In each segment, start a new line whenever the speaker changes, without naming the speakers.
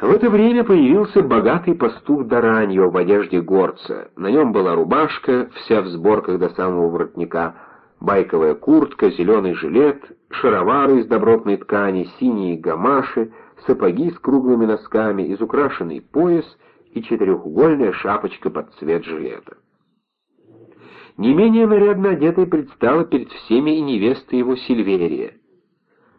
В это время появился богатый пастух Дараньо в одежде горца. На нем была рубашка, вся в сборках до самого воротника, байковая куртка, зеленый жилет, шаровары из добротной ткани, синие гамаши, сапоги с круглыми носками, изукрашенный пояс и четырехугольная шапочка под цвет жилета. Не менее нарядно одетой предстала перед всеми и невеста его Сильверия —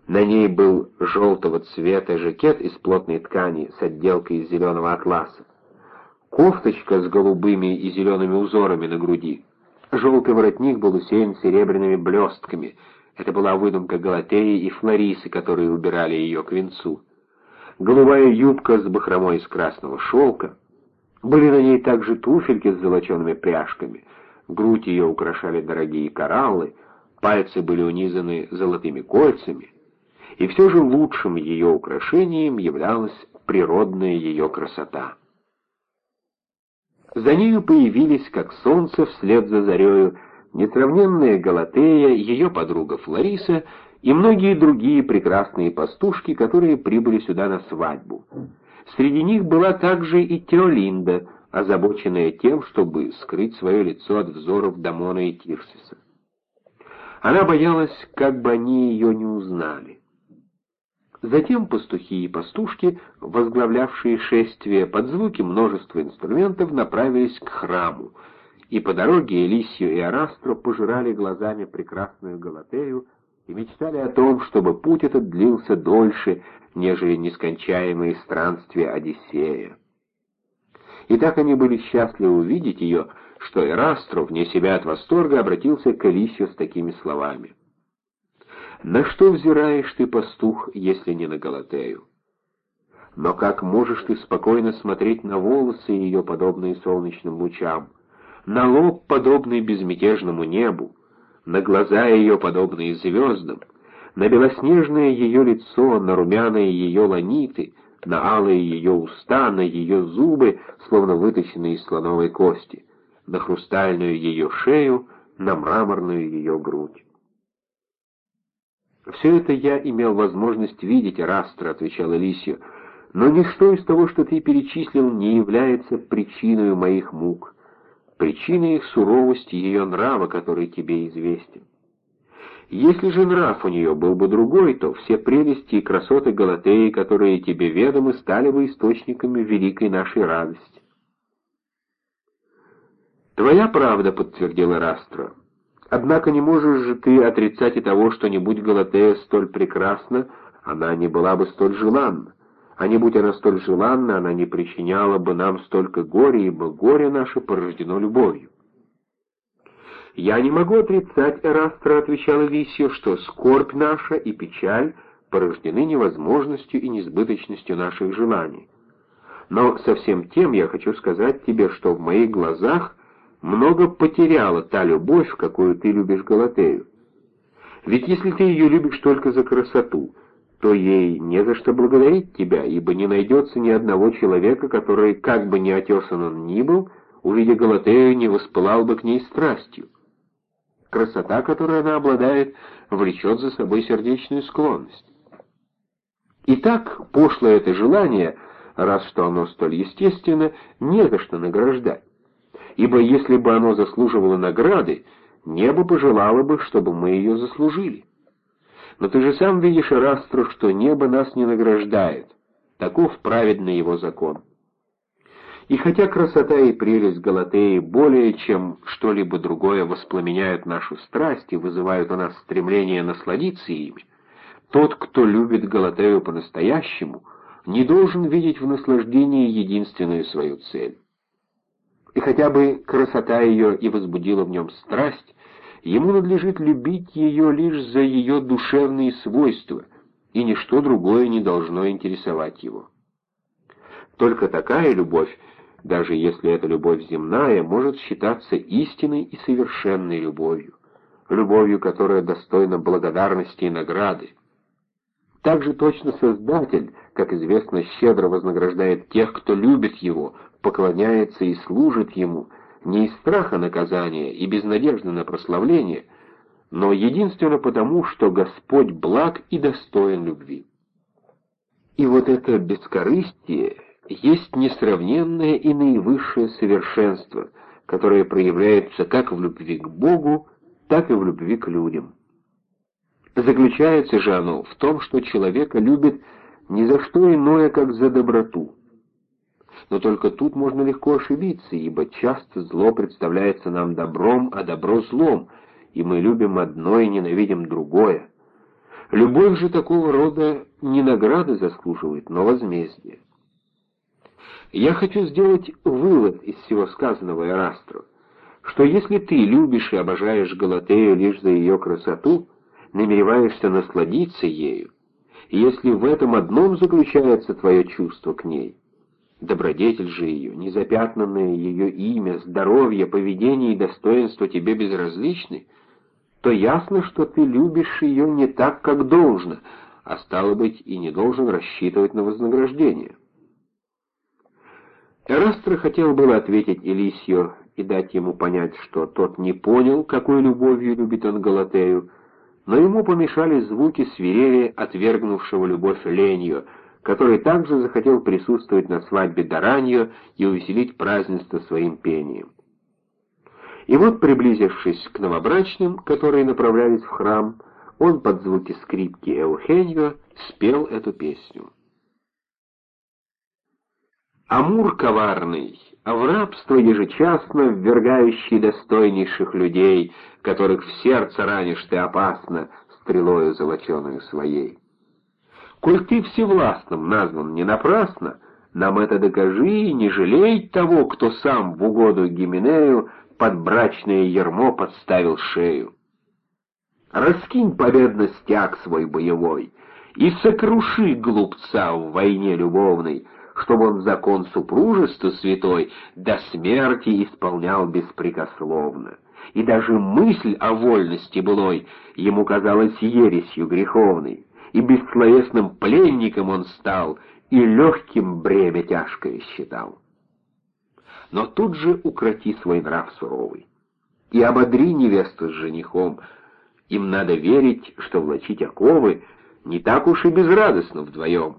на ней был желтого цвета жакет из плотной ткани с отделкой из зеленого атласа. Кофточка с голубыми и зелеными узорами на груди. Желтый воротник был усеян серебряными блестками. Это была выдумка Галатеи и Флорисы, которые убирали ее к венцу. Голубая юбка с бахромой из красного шелка. Были на ней также туфельки с золочеными пряжками. Грудь ее украшали дорогие кораллы, пальцы были унизаны золотыми кольцами — и все же лучшим ее украшением являлась природная ее красота. За нею появились, как солнце вслед за зарею, несравненная Галатея, ее подруга Флориса и многие другие прекрасные пастушки, которые прибыли сюда на свадьбу. Среди них была также и Теолинда, озабоченная тем, чтобы скрыть свое лицо от взоров Дамона и Тирсиса. Она боялась, как бы они ее не узнали. Затем пастухи и пастушки, возглавлявшие шествие под звуки множества инструментов, направились к храму, и по дороге Элисию и Арастро пожирали глазами прекрасную Галатею и мечтали о том, чтобы путь этот длился дольше, нежели нескончаемые странствия Одиссея. И так они были счастливы увидеть ее, что Эрастро, вне себя от восторга, обратился к Элисию с такими словами. На что взираешь ты, пастух, если не на Галатею? Но как можешь ты спокойно смотреть на волосы ее, подобные солнечным лучам, на лоб, подобный безмятежному небу, на глаза ее, подобные звездам, на белоснежное ее лицо, на румяные ее ланиты, на алые ее уста, на ее зубы, словно выточенные из слоновой кости, на хрустальную ее шею, на мраморную ее грудь. «Все это я имел возможность видеть, Растро», — отвечал Элисио, «но ничто из того, что ты перечислил, не является причиной моих мук, причиной их суровости ее нрава, который тебе известен. Если же нрав у нее был бы другой, то все прелести и красоты Галатеи, которые тебе ведомы, стали бы источниками великой нашей радости». «Твоя правда», — подтвердила Растро, — Однако не можешь же ты отрицать и того, что не будь Галатея столь прекрасна, она не была бы столь желанна. А не будь она столь желанна, она не причиняла бы нам столько горя, ибо горе наше порождено любовью. «Я не могу отрицать, Эрастра», — отвечала Лисия, — «что скорбь наша и печаль порождены невозможностью и несбыточностью наших желаний. Но совсем тем я хочу сказать тебе, что в моих глазах много потеряла та любовь, какую ты любишь Галатею. Ведь если ты ее любишь только за красоту, то ей не за что благодарить тебя, ибо не найдется ни одного человека, который, как бы ни отесан он ни был, увидя Галатею, не воспылал бы к ней страстью. Красота, которой она обладает, влечет за собой сердечную склонность. Итак, пошлое это желание, раз что оно столь естественно, не за что награждать ибо если бы оно заслуживало награды, небо пожелало бы, чтобы мы ее заслужили. Но ты же сам видишь, Эрастро, что небо нас не награждает. Таков праведный его закон. И хотя красота и прелесть Галатеи более чем что-либо другое воспламеняют нашу страсть и вызывают у нас стремление насладиться ими, тот, кто любит Галатею по-настоящему, не должен видеть в наслаждении единственную свою цель и хотя бы красота ее и возбудила в нем страсть, ему надлежит любить ее лишь за ее душевные свойства, и ничто другое не должно интересовать его. Только такая любовь, даже если эта любовь земная, может считаться истинной и совершенной любовью, любовью, которая достойна благодарности и награды. Также точно Создатель, как известно, щедро вознаграждает тех, кто любит Его, поклоняется и служит Ему, не из страха наказания и без надежды на прославление, но единственно потому, что Господь благ и достоин любви. И вот это бескорыстие есть несравненное и наивысшее совершенство, которое проявляется как в любви к Богу, так и в любви к людям. Заключается же оно в том, что человека любит ни за что иное, как за доброту. Но только тут можно легко ошибиться, ибо часто зло представляется нам добром, а добро злом, и мы любим одно и ненавидим другое. Любовь же такого рода не награды заслуживает, но возмездие. Я хочу сделать вывод из всего сказанного Эрастру, что если ты любишь и обожаешь Галатею лишь за ее красоту, намереваешься насладиться ею, если в этом одном заключается твое чувство к ней, добродетель же ее, незапятнанное ее имя, здоровье, поведение и достоинство тебе безразличны, то ясно, что ты любишь ее не так, как должно, а стало быть, и не должен рассчитывать на вознаграждение. Эрастро хотел было ответить Элисио и дать ему понять, что тот не понял, какой любовью любит он Галатею, но ему помешали звуки свирели отвергнувшего любовь Ленью, который также захотел присутствовать на свадьбе Дараньо и увеселить празднество своим пением. И вот, приблизившись к новобрачным, которые направлялись в храм, он под звуки скрипки Эухеньо спел эту песню. Амур коварный, а в рабство ежечасно ввергающий достойнейших людей, которых в сердце ранишь ты опасно стрелою золоченую своей. Коль ты всевластным назван не напрасно, нам это докажи и не жалей того, кто сам в угоду Гименею под брачное ермо подставил шею. Раскинь победно стяг свой боевой и сокруши глупца в войне любовной, чтобы он закон супружества святой до смерти исполнял беспрекословно. И даже мысль о вольности былой ему казалась ересью греховной, и бессловесным пленником он стал, и легким бремя тяжкое считал. Но тут же укроти свой нрав суровый, и ободри невесту с женихом, им надо верить, что влачить оковы не так уж и безрадостно вдвоем.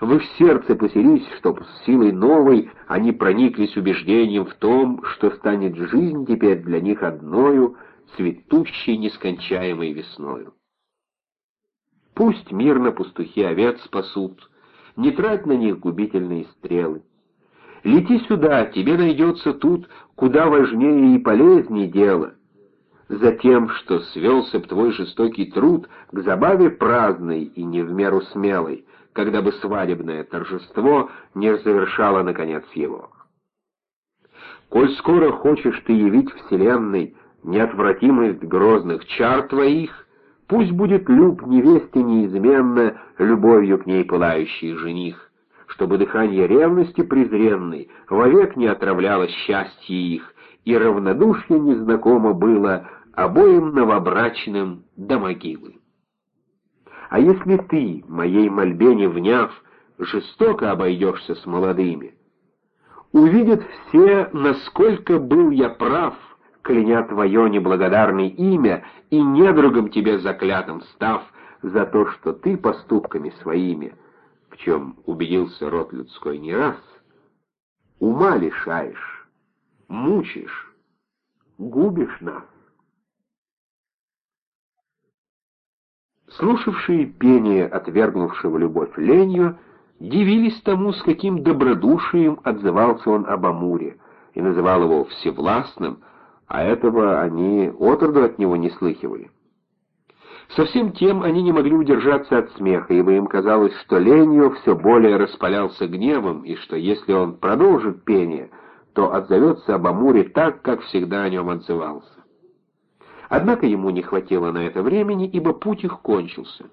Вы в сердце поселись, чтоб с силой новой они прониклись убеждением в том, что станет жизнь теперь для них одною, цветущей нескончаемой весною. Пусть мирно пастухи овец спасут, не трать на них губительные стрелы. Лети сюда, тебе найдется тут куда важнее и полезнее дело. Затем, что свелся б твой жестокий труд к забаве праздной и не в меру смелой, когда бы свадебное торжество не завершало, наконец, его. Коль скоро хочешь ты явить Вселенной неотвратимость грозных чар твоих, пусть будет люб невесте неизменно любовью к ней пылающий жених, чтобы дыхание ревности презренной вовек не отравляло счастье их, и равнодушие незнакомо было обоим новобрачным до могилы. А если ты, моей мольбе не вняв, жестоко обойдешься с молодыми, увидят все, насколько был я прав, кляня твое неблагодарное имя и недругом тебе заклятым став за то, что ты поступками своими, в чем убедился род людской не раз, ума лишаешь, мучишь, губишь нас. Слушавшие пение отвергнувшего любовь Ленью дивились тому, с каким добродушием отзывался он об Амуре, и называл его всевластным, а этого они отроду от него не слыхивали. Совсем тем они не могли удержаться от смеха, ибо им казалось, что Ленью все более распалялся гневом, и что если он продолжит пение, то отзовется об Амуре так, как всегда о нем отзывался. Однако ему не хватило на это времени, ибо путь их кончился.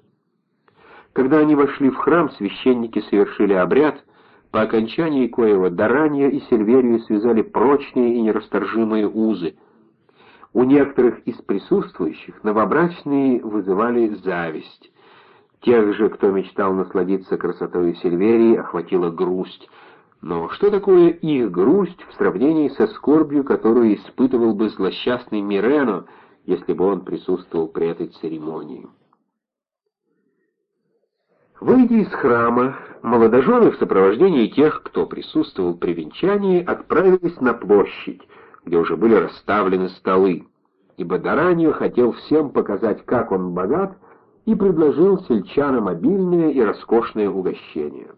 Когда они вошли в храм, священники совершили обряд, по окончании коего Даранья и Сильверию связали прочные и нерасторжимые узы. У некоторых из присутствующих новобрачные вызывали зависть. Тех же, кто мечтал насладиться красотой Сильверии, охватила грусть. Но что такое их грусть в сравнении со скорбью, которую испытывал бы злосчастный Мирено, если бы он присутствовал при этой церемонии. Выйдя из храма, молодожены в сопровождении тех, кто присутствовал при венчании, отправились на площадь, где уже были расставлены столы, ибо Дараньо хотел всем показать, как он богат, и предложил сельчанам обильное и роскошное угощение.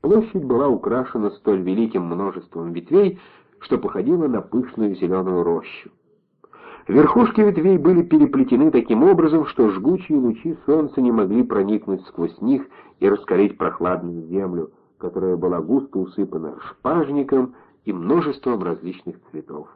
Площадь была украшена столь великим множеством ветвей, что походила на пышную зеленую рощу. Верхушки ветвей были переплетены таким образом, что жгучие лучи солнца не могли проникнуть сквозь них и раскалить прохладную землю, которая была густо усыпана шпажником и множеством различных цветов.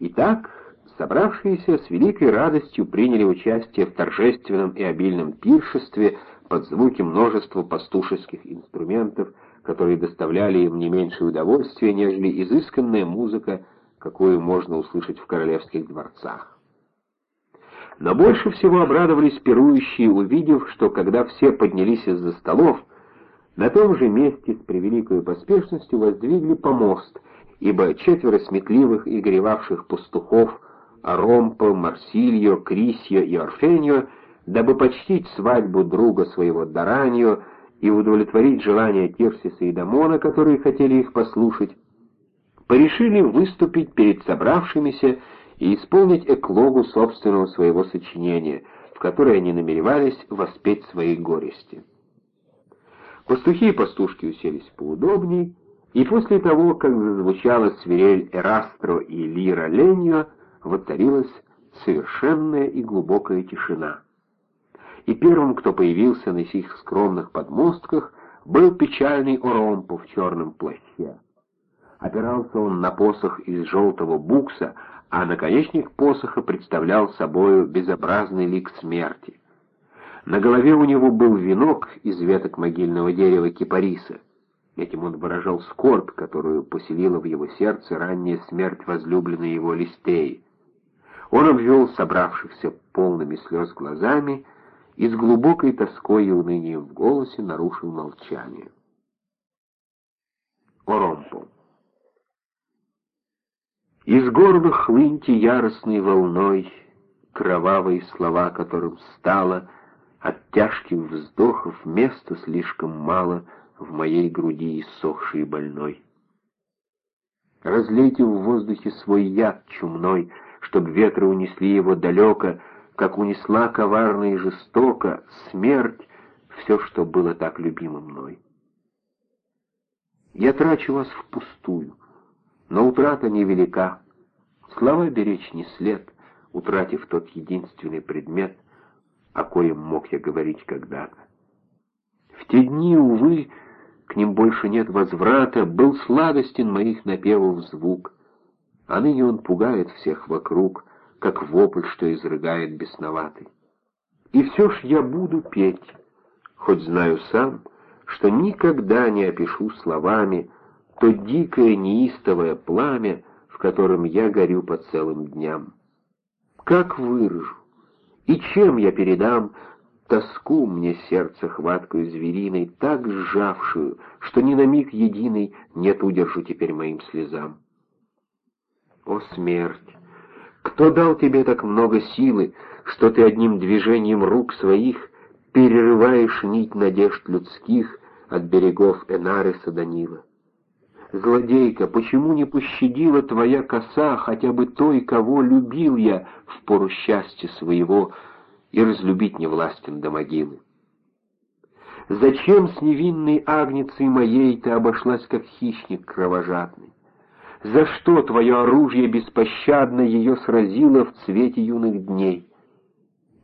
Итак, собравшиеся с великой радостью приняли участие в торжественном и обильном пиршестве под звуки множества пастушеских инструментов, которые доставляли им не меньшее удовольствие, нежели изысканная музыка, какую можно услышать в королевских дворцах. Но больше всего обрадовались пирующие, увидев, что когда все поднялись из-за столов, на том же месте с превеликой поспешностью воздвигли помост, ибо четверо сметливых и горевавших пастухов Аромпо, Марсильо, Крисьо и Орфеньо, дабы почтить свадьбу друга своего Дараньо и удовлетворить желания Тирсиса и Дамона, которые хотели их послушать, порешили выступить перед собравшимися и исполнить эклогу собственного своего сочинения, в которой они намеревались воспеть свои горести. Пастухи и пастушки уселись поудобней, и после того, как зазвучала свирель Эрастро и лира Леньо, воцарилась совершенная и глубокая тишина. И первым, кто появился на сих скромных подмостках, был печальный Оромпо в черном плаще. Опирался он на посох из желтого букса, а наконечник посоха представлял собою безобразный лик смерти. На голове у него был венок из веток могильного дерева кипариса. Этим он выражал скорбь, которую поселила в его сердце ранняя смерть возлюбленной его Листеи. Он обвел собравшихся полными слез глазами и с глубокой тоской и унынием в голосе нарушил молчание. Оромпо из горла хлыньте яростной волной, Кровавые слова, которым стало От тяжких вздохов места слишком мало В моей груди иссохшей больной. Разлейте в воздухе свой яд чумной, Чтоб ветры унесли его далеко, Как унесла коварно и жестоко Смерть все, что было так любимо мной. Я трачу вас впустую, но утрата невелика. Слова беречь не след, утратив тот единственный предмет, о коем мог я говорить когда-то. В те дни, увы, к ним больше нет возврата, был сладостен моих напевов звук, а ныне он пугает всех вокруг, как вопль, что изрыгает бесноватый. И все ж я буду петь, хоть знаю сам, что никогда не опишу словами то дикое неистовое пламя, в котором я горю по целым дням. Как выражу, и чем я передам тоску мне сердце хваткою звериной, так сжавшую, что ни на миг единый нет удержу теперь моим слезам. О, смерть! Кто дал тебе так много силы, что ты одним движением рук своих перерываешь нить надежд людских от берегов Энариса до Нила? Злодейка, почему не пощадила твоя коса хотя бы той, кого любил я в пору счастья своего, и разлюбить не властен до могилы? Зачем с невинной агницей моей ты обошлась, как хищник кровожадный? За что твое оружие беспощадно ее сразило в цвете юных дней?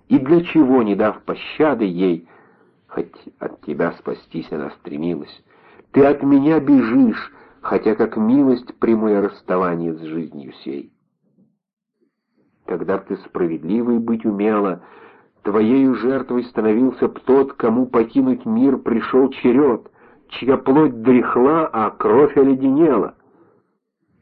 И для чего, не дав пощады ей, хоть от тебя спастись она стремилась, ты от меня бежишь, хотя как милость прямое расставание с жизнью сей. Когда б ты справедливой быть умела, твоею жертвой становился б тот, кому покинуть мир пришел черед, чья плоть дряхла, а кровь оледенела.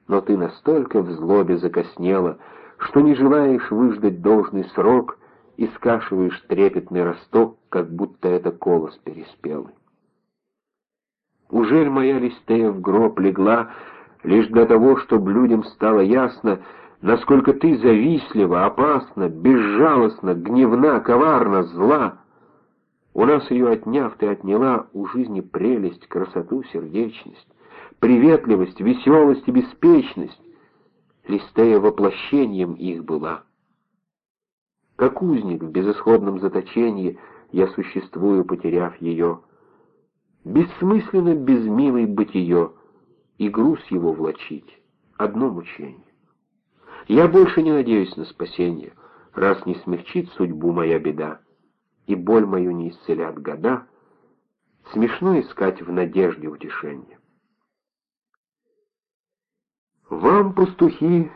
Но ты настолько в злобе закоснела, что не желаешь выждать должный срок и скашиваешь трепетный росток, как будто это колос переспелый. Ужель моя Листея в гроб легла лишь для того, чтобы людям стало ясно, насколько ты завистлива, опасна, безжалостна, гневна, коварна, зла? У нас ее отняв, ты отняла у жизни прелесть, красоту, сердечность, приветливость, веселость и беспечность. Листея воплощением их была. Как узник в безысходном заточении я существую, потеряв ее. Бессмысленно безмилой быть ее, и груз его влачить — одно мучение. Я больше не надеюсь на спасение, раз не смягчит судьбу моя беда, и боль мою не исцелят года, смешно искать в надежде утешения. Вам, пастухи,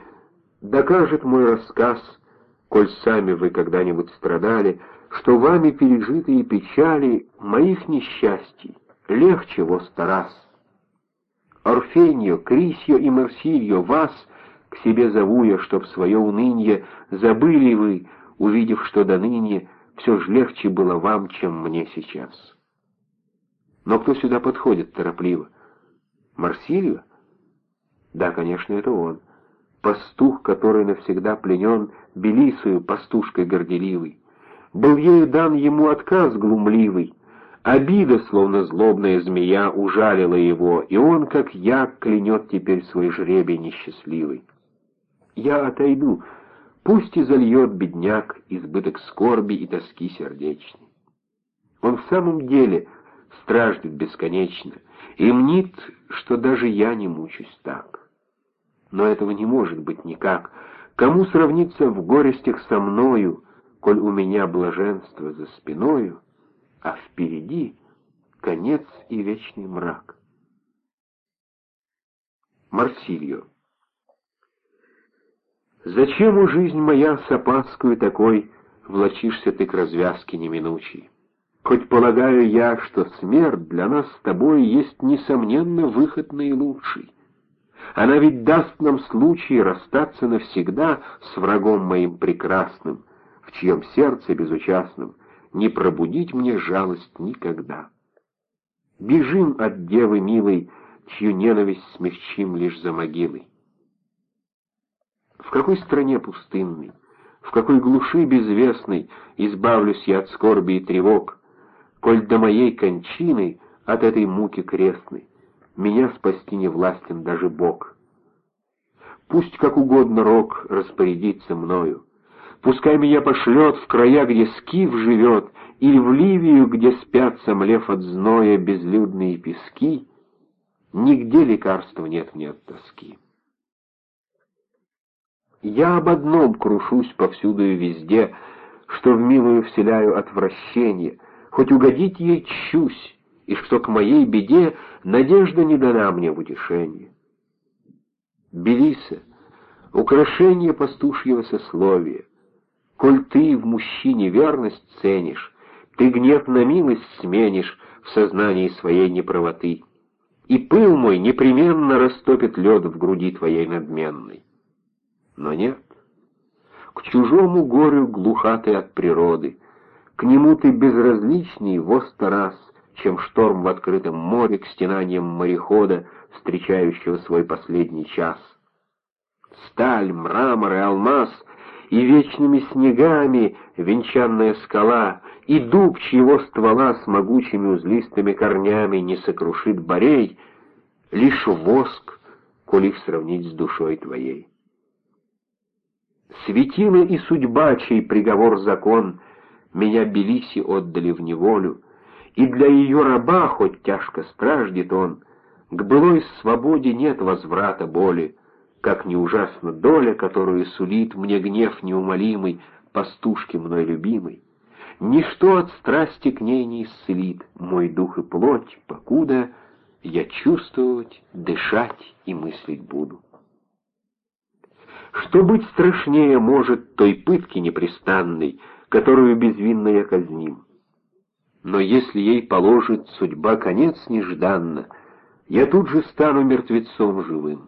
докажет мой рассказ, коль сами вы когда-нибудь страдали, что вами пережитые печали моих несчастий легче во сто раз. Орфеньо, Крисьо и Марсильо, вас к себе зову я, чтоб свое унынье забыли вы, увидев, что до ныне все ж легче было вам, чем мне сейчас. Но кто сюда подходит торопливо? Марсильо? Да, конечно, это он. Пастух, который навсегда пленен Белисою, пастушкой горделивой. Был ею дан ему отказ глумливый. Обида, словно злобная змея, ужалила его, и он, как я, клянет теперь свой жребий несчастливый. Я отойду, пусть и зальет бедняк избыток скорби и тоски сердечной. Он в самом деле страждет бесконечно и мнит, что даже я не мучусь так. Но этого не может быть никак. Кому сравниться в горестях со мною, коль у меня блаженство за спиною, а впереди конец и вечный мрак. Марсильо Зачем у жизнь моя с опаскою такой Влачишься ты к развязке неминучей? Хоть полагаю я, что смерть для нас с тобой Есть, несомненно, выход наилучший. Она ведь даст нам случай расстаться навсегда С врагом моим прекрасным, в чьем сердце безучастном не пробудить мне жалость никогда. Бежим от девы милой, чью ненависть смягчим лишь за могилой. В какой стране пустынной, в какой глуши безвестной избавлюсь я от скорби и тревог, коль до моей кончины от этой муки крестной меня спасти не властен даже Бог. Пусть как угодно рок распорядится мною, Пускай меня пошлет в края, где скиф живет, Или в Ливию, где спят, сомлев от зноя, безлюдные пески. Нигде лекарства нет мне от тоски. Я об одном крушусь повсюду и везде, Что в милую вселяю отвращение, Хоть угодить ей чусь, и что к моей беде Надежда не дана мне в утешение. Белиса, украшение пастушьего сословия, Коль ты в мужчине верность ценишь, Ты гнев на милость сменишь В сознании своей неправоты, И пыл мой непременно растопит лед В груди твоей надменной. Но нет, к чужому горю глуха ты от природы, К нему ты безразличней во сто раз, Чем шторм в открытом море К стенаниям морехода, Встречающего свой последний час. Сталь, мрамор и алмаз — и вечными снегами венчанная скала, и дуб, чьего ствола с могучими узлистыми корнями не сокрушит борей, лишь воск, коли их сравнить с душой твоей. Светила и судьба, чей приговор закон, меня Белиси отдали в неволю, и для ее раба, хоть тяжко страждет он, к былой свободе нет возврата боли, как не ужасна доля, которую сулит мне гнев неумолимый, пастушки мной любимой. Ничто от страсти к ней не исцелит мой дух и плоть, покуда я чувствовать, дышать и мыслить буду. Что быть страшнее может той пытки непрестанной, которую безвинно я казним? Но если ей положит судьба конец нежданно, я тут же стану мертвецом живым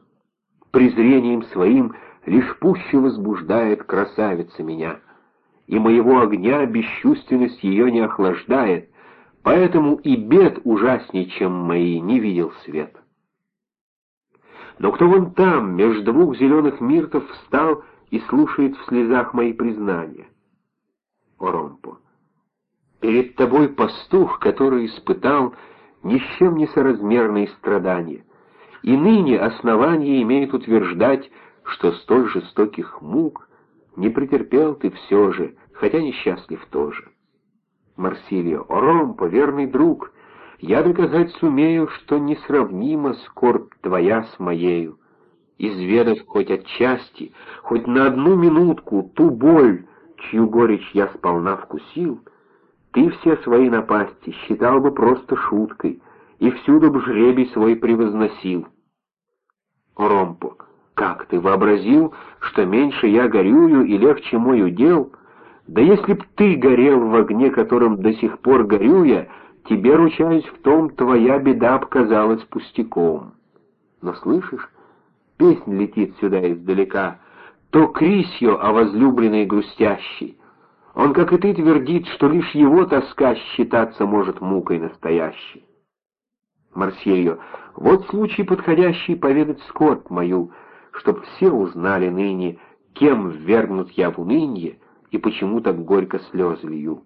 презрением своим лишь пуще возбуждает красавица меня, и моего огня бесчувственность ее не охлаждает, поэтому и бед ужасней, чем мои, не видел свет. Но кто вон там, между двух зеленых миртов, встал и слушает в слезах мои признания? Оромпо. Перед тобой пастух, который испытал ни с чем не соразмерные страдания, и ныне основание имеет утверждать, что столь жестоких мук не претерпел ты все же, хотя несчастлив тоже. Марсилио, о, Ромпо, верный друг, я доказать сумею, что несравнима скорбь твоя с моею, изведав хоть отчасти, хоть на одну минутку ту боль, чью горечь я сполна вкусил, ты все свои напасти считал бы просто шуткой и всюду б жребий свой превозносил. Ромпо, как ты вообразил, что меньше я горюю и легче мой удел? Да если б ты горел в огне, которым до сих пор горю я, тебе, ручаюсь в том, твоя беда показалась пустяком. Но слышишь, песнь летит сюда издалека, то крисью о возлюбленной грустящей. Он, как и ты, твердит, что лишь его тоска считаться может мукой настоящей. Марсельо, вот случай подходящий поведать скорбь мою, чтоб все узнали ныне, кем ввергнут я в унынье и почему так горько слезы лью.